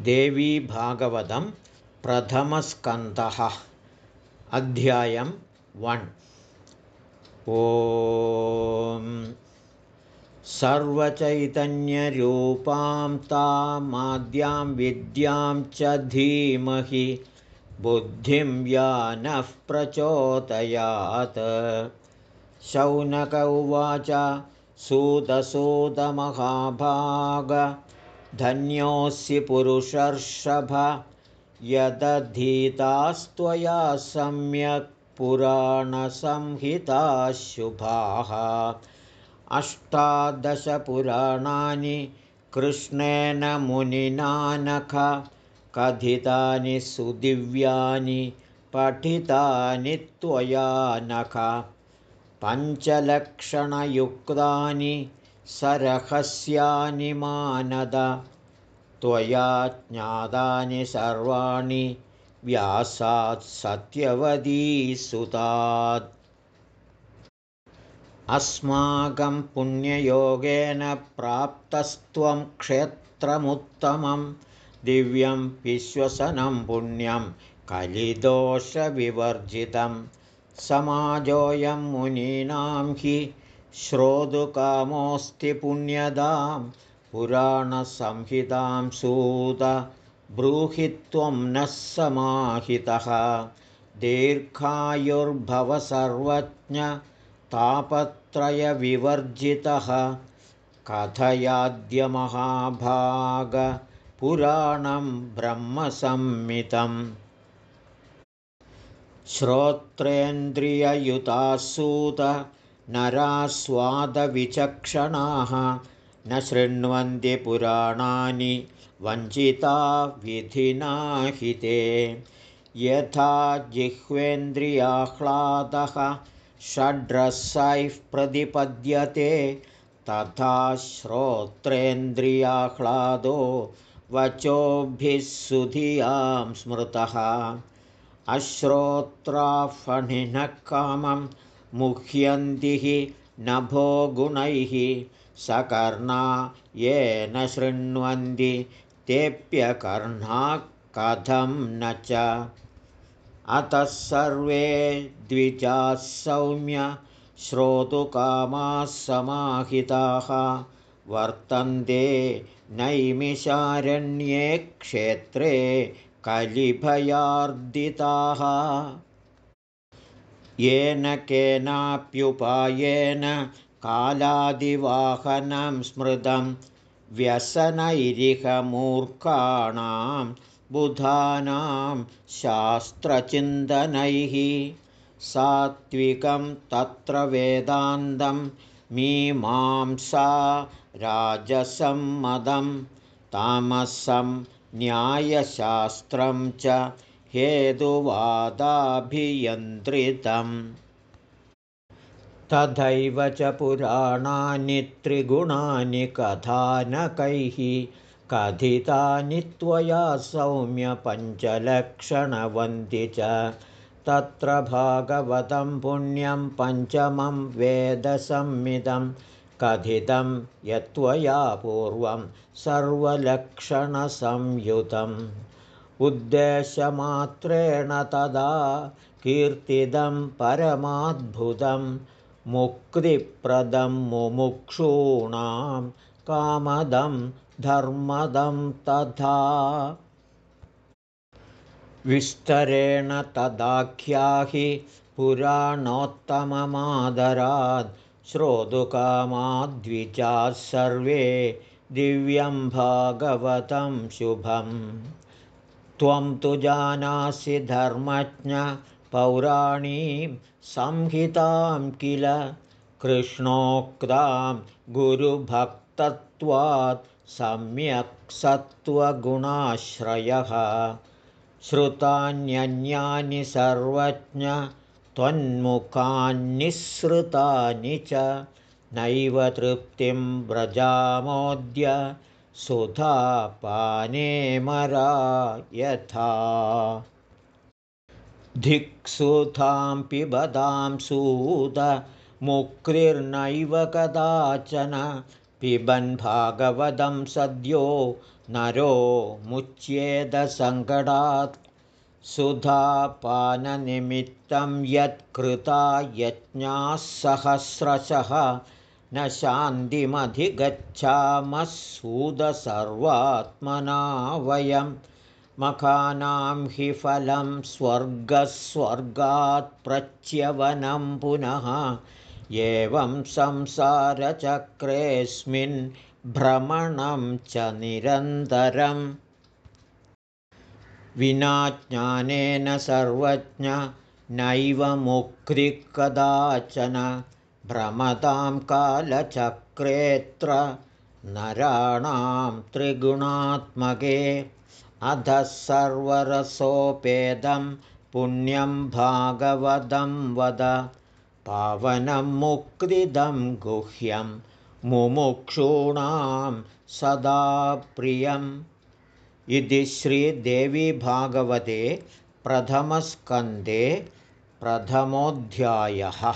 देवीभागवतं प्रथमस्कन्धः अध्यायं वन्। ओ सर्वचैतन्यरूपां तामाद्यां विद्यां च धीमहि बुद्धिं यानः प्रचोदयात्। शौनक उवाच सूदसूदमहाभाग धन्योऽसि पुरुषर्षभ यदधीतास्त्वया सम्यक् पुराणसंहिताः शुभाः अष्टादशपुराणानि कृष्णेन मुनिनानख कथितानि सुदिव्यानि पठितानि त्वया नख पञ्चलक्षणयुक्तानि सरहस्यानि मानद। त्वया ज्ञातानि सर्वाणि व्यासात् सत्यवतीसुतात् अस्माकं पुण्ययोगेन प्राप्तस्त्वं क्षेत्रमुत्तमं दिव्यं विश्वसनं पुण्यं कलिदोषविवर्जितं। समाजोऽयं मुनीनां हि श्रोतुकामोऽस्ति पुण्यदां पुराणसंहितां सूत ब्रूहि त्वं नः समाहितः। दीर्घायुर्भवसर्वज्ञ तापत्रयविवर्जितः। कथयाद्यमहाभागपुराणं ब्रह्मसंमितम्। श्रोत्रेन्द्रिययुतासूत नरास्वादविचक्षणाः न शृण्वन्ति पुराणानि वञ्चिता विधिना हि ते यथा जिह्वेन्द्रियाह्लादः षड्रसैः प्रतिपद्यते तथा श्रोत्रेन्द्रियाह्लादो वचोभिः सुधियां स्मृतः। अश्रोत्राफणिनः कामं मुह्यन्ति हि नभो गुणैः सकर्णा येन शृण्वन्ति तेऽप्यकर्णा कथं न च। अतः सर्वे द्विजाः सौम्य श्रोतुकामाः समाहिताः वर्तन्ते नैमिषारण्ये क्षेत्रे कलिभयार्दिताः येन केनाप्युपायेन कालादिवाहनं स्मृतं व्यसनैरिहमूर्खाणां बुधानां शास्त्रचिन्तनैः। सात्विकं तत्र वेदान्तं मीमांसा राजसम्मदं तामसं न्यायशास्त्रं च हेतुवादाभियन्त्रितम्। तथैव च पुराणानि त्रिगुणानि कथानकैः कथितानि त्वया सौम्यपञ्चलक्षणवन्ति च। तत्र भागवतं पुण्यं पञ्चमं वेदसंमितं कथितं यत्त्वया पूर्वं सर्वलक्षणसंयुतम् उद्देशमात्रेण तदा कीर्तिदं परमाद्भुतं मुक्तिप्रदं मुमुक्षूणां कामदं धर्मदं तथा। विस्तरेण तदाख्याहि पुराणोत्तममादरात् श्रोतुकामाद्विजाः सर्वे दिव्यं भागवतं शुभम् त्वं तु जानासि धर्मज्ञ पौराणीं संहितां किल कृष्णोक्तां गुरुभक्तत्वात् सम्यक् सत्त्वगुणाश्रयः। श्रुतान्यन्यानि सर्वज्ञ त्वन्मुखान्निःसृतानि च नैव तृप्तिं व्रजामोद्य सुधापानेमरा यथा। धिक्सुधां पिबदां सूदमुक्तिर्नैव कदाचन। पिबन् भागवतं सद्यो नरो मुच्येदसङ्कटात् सुधापाननिमित्तं यत्कृता यज्ञाः सहस्रशः न शान्तिमधिगच्छामः सूदसर्वात्मना वयं मखानां हि फलं स्वर्गस्वर्गात् प्रच्यवनं पुनः। एवं संसारचक्रेऽस्मिन् भ्रमणं च निरन्तरम्। विना ज्ञानेन सर्वज्ञ नैव मुक्तिः कदाचन भ्रमतां कालचक्रेऽत्र नराणां त्रिगुणात्मके अधः सर्वरसोपेदं पुण्यं भागवतं वद पावनं मुक्तिदं गुह्यं मुमुक्षूणां सदा प्रियम्। इति श्रीदेवी भागवते प्रथमस्कन्धे प्रथमोऽध्यायः